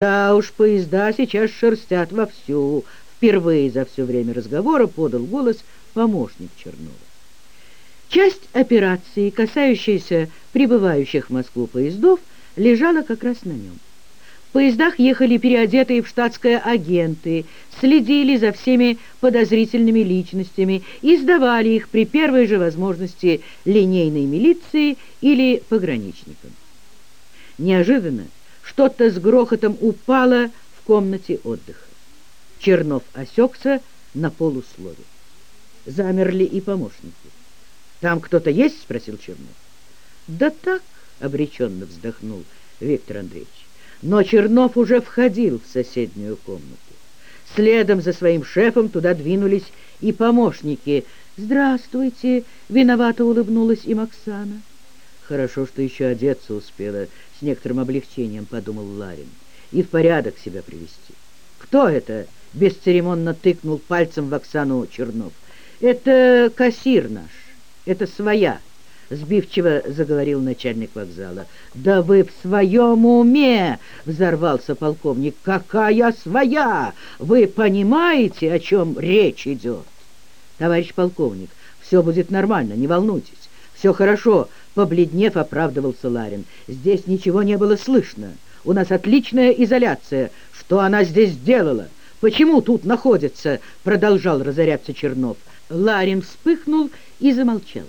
Да уж, поезда сейчас шерстят вовсю. Впервые за все время разговора подал голос помощник Чернова. Часть операции, касающаяся прибывающих в Москву поездов, лежала как раз на нем. В поездах ехали переодетые в штатское агенты, следили за всеми подозрительными личностями и сдавали их при первой же возможности линейной милиции или пограничникам. Неожиданно что-то с грохотом упало в комнате отдыха. Чернов осекся на полуслове. Замерли и помощники. «Там кто-то есть?» — спросил Чернов. «Да так», — обреченно вздохнул Виктор Андреевич. Но Чернов уже входил в соседнюю комнату. Следом за своим шефом туда двинулись и помощники. «Здравствуйте!» — виновато улыбнулась им Оксана. Хорошо, что еще одеться успела, с некоторым облегчением подумал Ларин. И в порядок себя привести. Кто это? Бесцеремонно тыкнул пальцем в Оксану Чернов. Это кассир наш. Это своя. Сбивчиво заговорил начальник вокзала. «Да вы в своем уме!» — взорвался полковник. «Какая своя? Вы понимаете, о чем речь идет?» «Товарищ полковник, все будет нормально, не волнуйтесь. Все хорошо, Побледнев, оправдывался Ларин. «Здесь ничего не было слышно. У нас отличная изоляция. Что она здесь делала? Почему тут находится?» Продолжал разоряться Чернов. Ларин вспыхнул и замолчал.